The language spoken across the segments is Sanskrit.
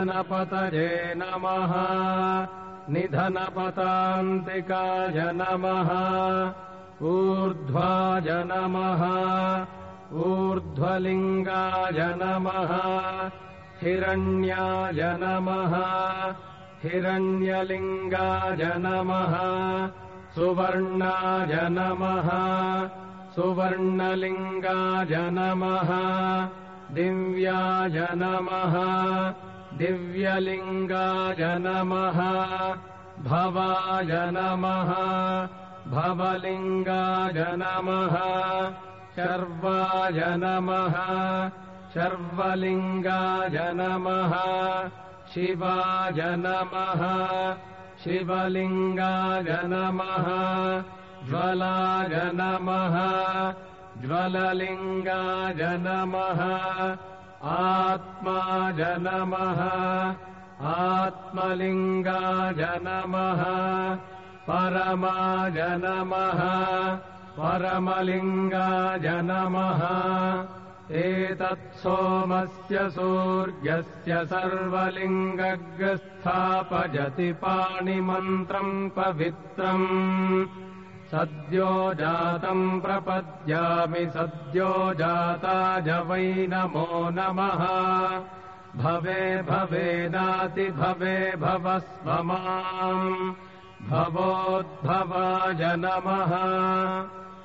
निधनपतये नमः। निधनपतान्तिकाय नमः। ऊर्ध्वाय नमः। ऊर्ध्वलिङ्गाय नमः। हिरण्याय नमः। हिरण्यलिङ्गाय नमः। सुवर्णाय नमः। सुवर्णलिङ्गाय नमः। दिव्याय नमः दिव्यलिङ्गाय नमः। भवाय नमः। भवलिङ्गाय नमः। शर्वाय नमः। शर्वलिङ्गाय नमः। शिवाय नमः। शिवलिङ्गाय नमः। ज्वलाय नमः। ज्वललिङ्गाय नमः आत्माय नमः आत्मलिङ्गाय नमः परमाय नमः परमलिङ्गाय नमः। एतत्सोमस्य सूर्यस्य सर्वलिङ्गग्रस्थापजति पाणिमन्त्रम् पवित्रम् सद्यो जातम् प्रपद्यामि सद्यो जाताज वै नमो नमः। भवे भवेदाति भवे भवस्व माम्। भवोद्भवाय नमः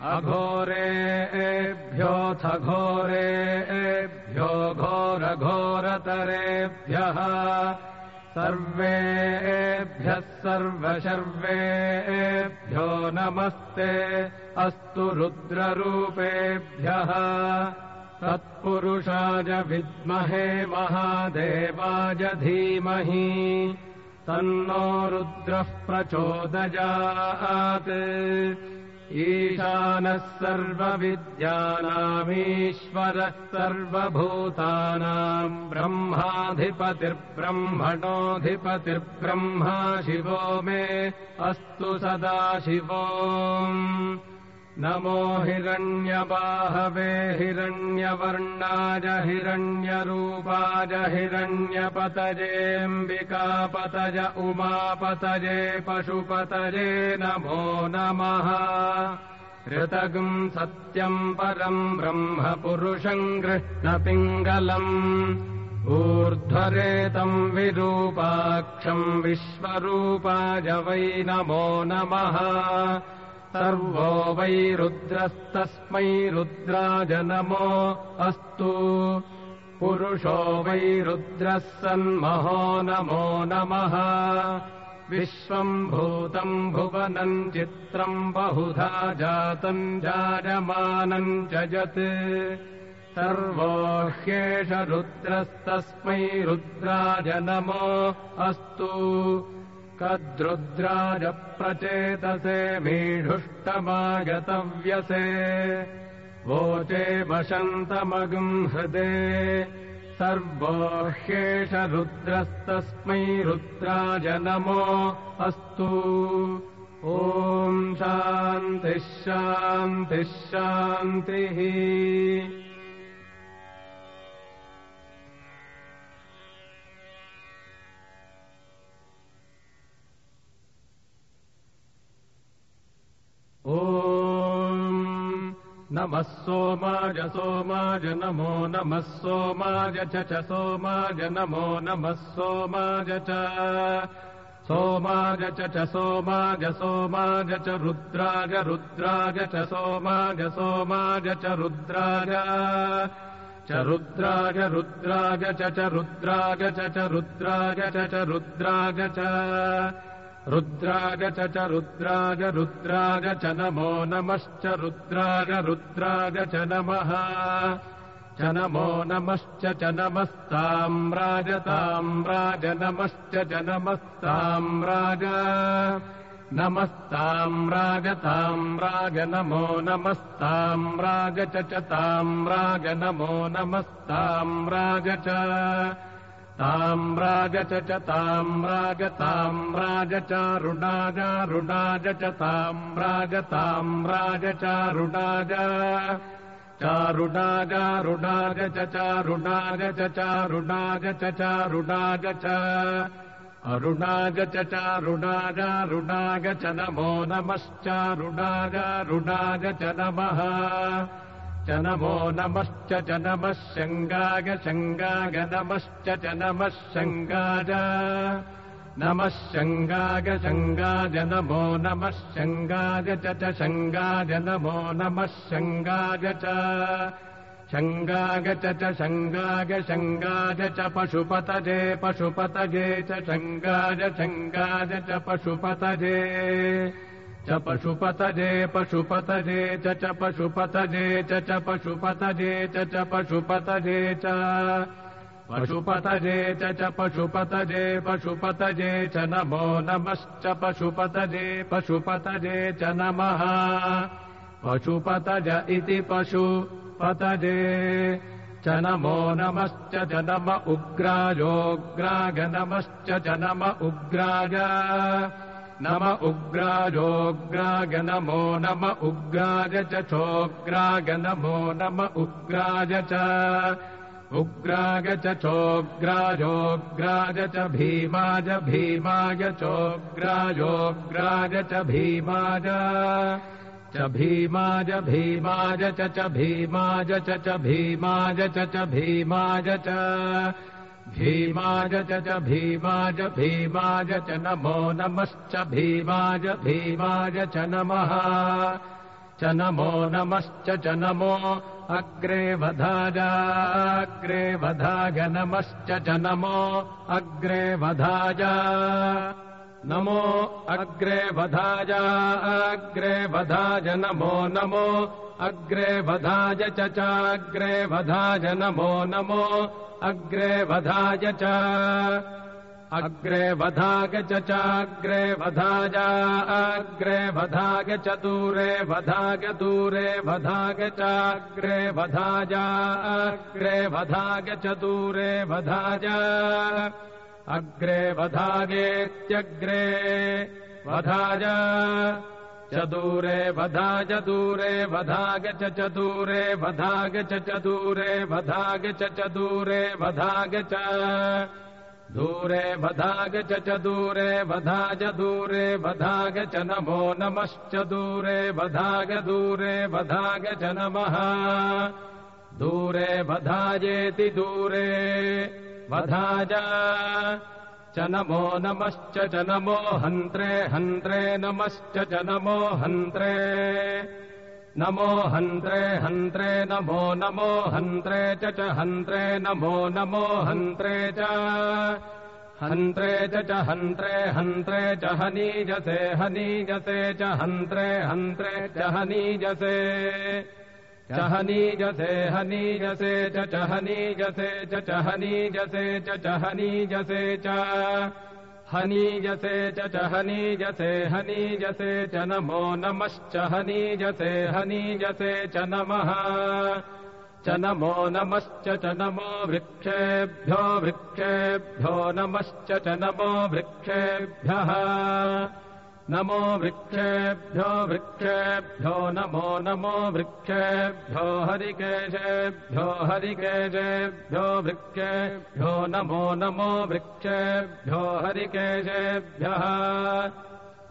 कलविकरणाय नमो बलविकरणाय नमो बलाय नमो बलप्रमथनाय नमः सर्वभूतदमनाय नमो मनोन्मनाय नमः अघोरेभ्योऽथ घोरेभ्यो घोरघोरतरेभ्यः सर्वेभ्यः सर्वशर्वेभ्यो नमस्ते अस्तु रुद्ररूपेभ्यः तत्पुरुषाय विद्महे महादेवाय धीमहि तन्नो रुद्रः प्रचोदयात् ईशानः सर्वविद्यानामीश्वरः सर्वभूतानाम् ब्रह्माधिपतिर्ब्रह्मणोऽधिपतिर्ब्रह्मा शिवो मे अस्तु सदा शिवो नमो हिरण्यबाहवे हिरण्यवर्णाय हिरण्यरूपाय हिरण्यपतजेऽम्बिकापतज उमापतजे पशुपतजे नमो नमः। ऋतगम् सत्यम् परम् ब्रह्म पुरुषम् कृष्णपिङ्गलम् ऊर्ध्वरेतम् विरूपाक्षम् विश्वरूपाय वै नमो नमः सर्वो वै रुद्रस्तस्मै रुद्राज नमो अस्तु। पुरुषो वै रुद्रः सन्महो नमो नमः। विश्वम् भूतम् भुवनम् चित्रम् बहुधा जातम् जायमानम् च यत्। सर्वो ह्येष रुद्रस्तस्मै रुद्राज नमो अस्तु कद्रुद्राज प्रचेतसे मीढुष्टमागतव्यसे। वोचे वशन्तमगम् हृदे। सर्वो ह्येष रुद्रस्तस्मै रुद्राज नमो अस्तु। ॐ शान्तिः शान्तिः शान्तिः नमः सोमाज सोमाज नमो नमः सोमाज च च सोमाज नमो नमः सोमाज च। सोमाज च च सोमाज सोमाज च रुद्राज रुद्राज च सोमाज सोमाज च रुद्राज च रुद्राज रुद्राज च च रुद्राज च च रुद्राज च च रुद्राज च रुद्राज च च रुद्राज रुद्राज च नमो नमश्च रुद्राज रुद्राज च नमः। च नमो नमश्च च नमस्ताम्राजताम्राज नमश्च च नमस्ताम्राज नमस्ताम्राजताम्राज नमो नमस्ताम्राज च च ताम्राज नमो नमस्ताम्राज च ताम्राज च ताम्राज ताम्राज चारुणाजारुणाज च ताम्राज ताम्राज चारुणाज चारुणाजारुणाज च चारुणाज च चारुणाज च चारुणाज च। अरुणाज च चारुणाजारुणाग च नमो नमश्चारुणाजारुणाग च नमः च नमो नमश्च च नमः शङ्गाग शङ्गाग नमश्च च नमः शङ्गाज। नमः शङ्गाग शङ्गाज नमो नमः शङ्गाज च च शङ्गाज नमो नमः शङ्गाज च। शङ्गाग च च शङ्गाग शङ्गाज च पशुपतजे पशुपतजे च शङ्गाज शङ्गाज च पशुपतजे च पशुपतजे पशुपतजे च च पशुपतजे च च पशुपतजे च च पशुपतजे च। पशुपतजे च च पशुपतजे पशुपतजे च नमो नमश्च पशुपतजे पशुपतजे च नमः। पशुपतज इति पशुपतजे च नमो नमश्च च नम उग्राजोग्राग नमश्च च नम उग्राज नम उग्राजोग्राग नमो नम उग्राज च चोग्राग नमो नम उग्राज च। उग्राग च चोग्राजोग्राज च भीमाज भीमाय चोग्राजोग्राज च भीमाज। च भीमाज भीमाज च च भीमाज च च भीमाज च च भीमाज च भीमाज च भीमाज भीमाज च नमो नमश्च भीमाज भीमाज च नमः। च नमो नमश्च च नमो अग्रे वधाजाग्रे वधाग नमश्च च नमो अग्रे वधाज नमो अग्रे वधाज अग्रे वधाज नमो नमो। अग्रे वधाज च चाग्रे वधाज नमो नमो। अग्रे वधाज च अग्रे वधाग च चाग्रे वधाज अग्रे वधाग च दूरे वधाग दूरे वधाग चाग्रे वधाज अग्रे वधाग च दूरे वधाज अग्रे वधागेत्यग्रे वधाज चदूरे वधाज दूरे वधाग च चदूरे वधाग च चदूरे वधाग च चदूरे वधाग च दूरे वधाग च चदूरे वधाज दूरे वधाग च नमो नमश्च दूरे वधाग दूरे वधाग च नमः। दूरे वधाजेति दूरे वधाज च नमो नमश्च च नमो हन्त्रे हन्त्रे नमश्च च नमो हन्त्रे। नमो हन्त्रे हन्त्रे नमो नमो हन्त्रे च च हन्त्रे नमो नमो हन्त्रे च। हन्त्रे च च हन्त्रे हन्त्रे च हनीजसे हनीजसे च हन्त्रे हन्त्रे च हनीजसे च हनीजसे च च हनीजसे च च हनीजसे च च हनीजसे च। हनीजसे च च हनीजसे हनीजसे च नमो नमश्च हनीजसे हनीजसे च नमः। च नमो नमश्च च नमो वृक्षेभ्यो वृक्षेभ्यो नमश्च च नमो वृक्षेभ्यः नमो वृक्षेभ्यो वृक्षेभ्यो नमो नमो वृक्षेभ्यो हरिकेशेभ्यो हरिकेशेभ्यो वृक्षेभ्यो नमो नमो वृक्षेभ्यो हरिकेशेभ्यः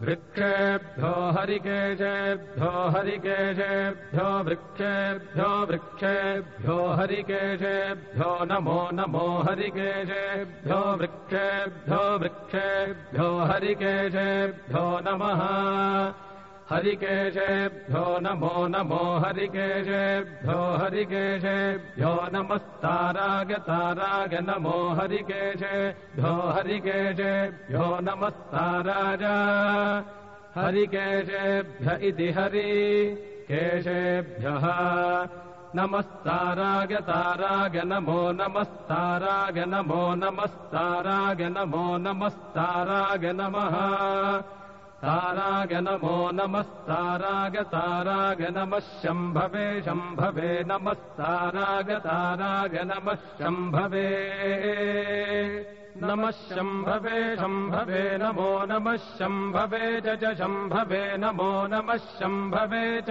वृक्षेभ्यो हरिकेशेभ्यो हरिकेशेभ्यो वृक्षेभ्यो वृक्षेभ्यो हरिकेशेभ्यो नमो नमो हरिकेशेभ्यो वृक्षेभ्यो वृक्षेभ्यो हरिकेशेभ्यो नमः हरिकेशेभ्यो नमो नमो हरिकेशेभ्यो हरिकेशेभ्यो नमस्ताराग ताराग नमो हरिकेशेभ्यो हरिकेशेभ्यो नमस्ताराज हरिकेशेभ्य इति हरि केशेभ्यः नमस्ताराग ताराग नमो नमस्ताराग नमो नमस्ताराग नमो नमस्ताराग नमः ताराग नमो नमस्ताराग ताराग नमः शम्भवे शम्भवे नमस्ताराग ताराग नमः शम्भवे। नमः शम्भवे शम्भवे नमो नमः शम्भवे च शम्भवे नमो नमः शम्भवे च।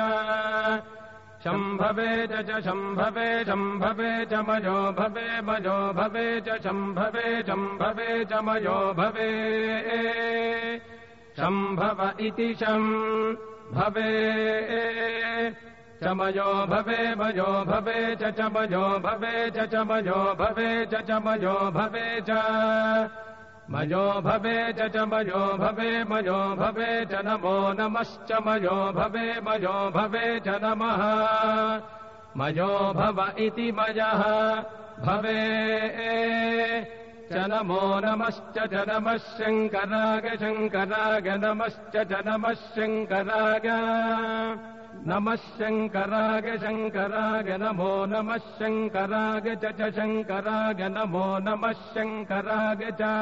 शम्भवे च शम्भवे शम्भवे च मयो भवे मयो भवे च शम्भवे शम्भवे च मयो भवे शम्भव इति शम् भवे चमयो भवे मयो भवे च चमयो भवे च चमयो भवे च चमयो भवे च मयो भवे च चमयो भवे मयो भवे च नमो नमश्च मयो भवे मयो भवे च नमः मयो भव इति मयः भवे च नमो नमश्च च नमः शङ्कराग शङ्कराग नमश्च च नमः शङ्कराग नमः शङ्कराग शङ्कराग नमो नमः शङ्कराग च शङ्कराग नमो नमः शङ्कराग च।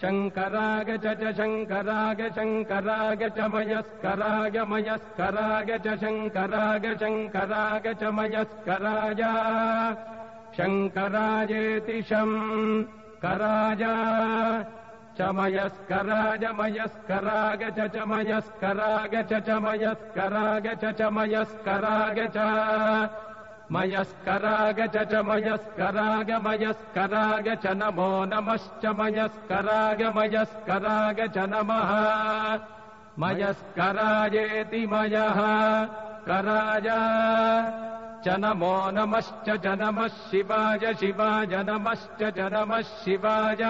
शङ्कराग च शङ्कराग शङ्कराग च मयस्कराग मयस्कराग च शङ्कराग शङ्कराग च मयस्कराय शङ्कराजेति शम् कराय चमयस्कराज मयस्कराग च चमयस्कराग च चमयस्कराग च चमयस्कराग च। मयस्कराग च चमयस्कराग मयस्कराग च नमो नमश्च मयस्कराग मयस्कराग च नमः। मयस्कराजेति मयः। कराज च नमो नमश्च च नमः शिवाय शिवाय नमश्च च नमः शिवाय।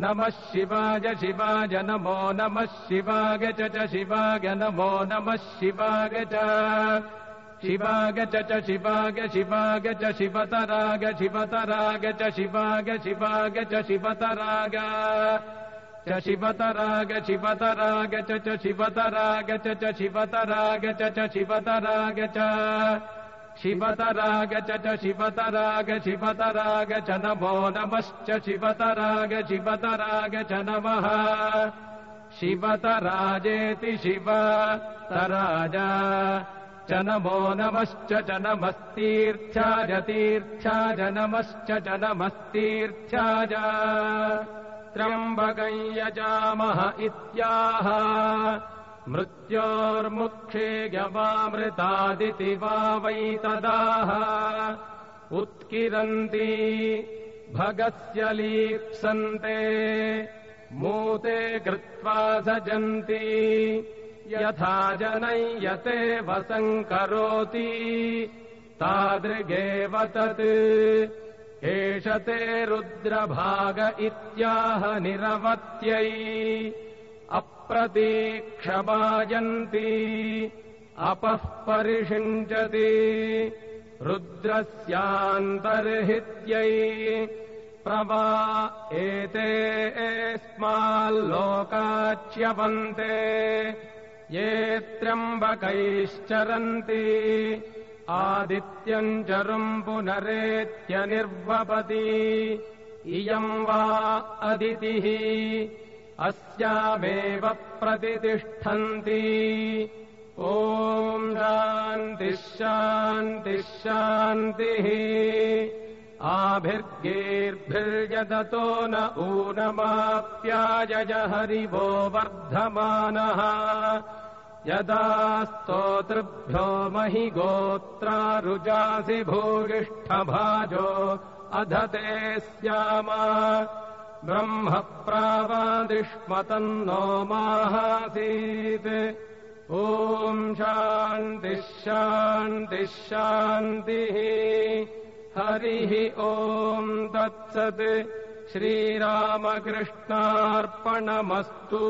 नमः शिवाय शिवाय नमो नमः शिवाग च शिवाग नमो नमः शिवाग च। शिवाग च शिवाग शिवाग च शिवतराग शिवतराग च शिवाग शिवाग च शिवतराग च शिवतराग शिवतराग च शिवतराग च शिवतराग च शिवतराग च। शिवतराग च शिवतराग शिवतराग च नमो नमश्च शिवतराग शिवतराग च नमः। शिवतराजेति शिव तराज। च नमो नमश्च च नमस्तीर्थ्याज तीर्थ्याज नमश्च च नमस्तीर्थ्याज त्र्यम्बकम् यजामः इत्याह। मृत्योर्मुक्षे गवामृतादिति वा वै तदाह। उत्किरन्ति भगस्य लीप्सन्ते। मूते कृत्वा सजन्ति। यथा जनयते वसङ्करोति। तादृगेव तत् एष ते रुद्रभाग इत्याह निरवत्यै अप्रतीक्षमायन्ति अपः परिषिञ्चति रुद्रस्यान्तर्हित्यै। प्रवा एते स्माल्लोकाच्यवन्ते ये त्र्यम्बकैश्चरन्ति आदित्यम् चरुम् पुनरेत्यनिर्वपति इयम् वा अदितिः। अस्यामेव प्रतितिष्ठन्ति। ॐ शान्तिः शान्तिः शान्तिः। आभिर्गेर्भिर्यदतो न ऊनमाप्यायज हरिवो वर्धमानः यदा स्तोतृभ्यो महि गोत्रारुजासि भूयिष्ठभाजो अधते स्याम। ब्रह्म प्रावादिष्मतन्नो माहासीत्। ॐ शान्तिः शान्तिः। हरिः ॐ तत्सत्। श्रीरामकृष्णार्पणमस्तु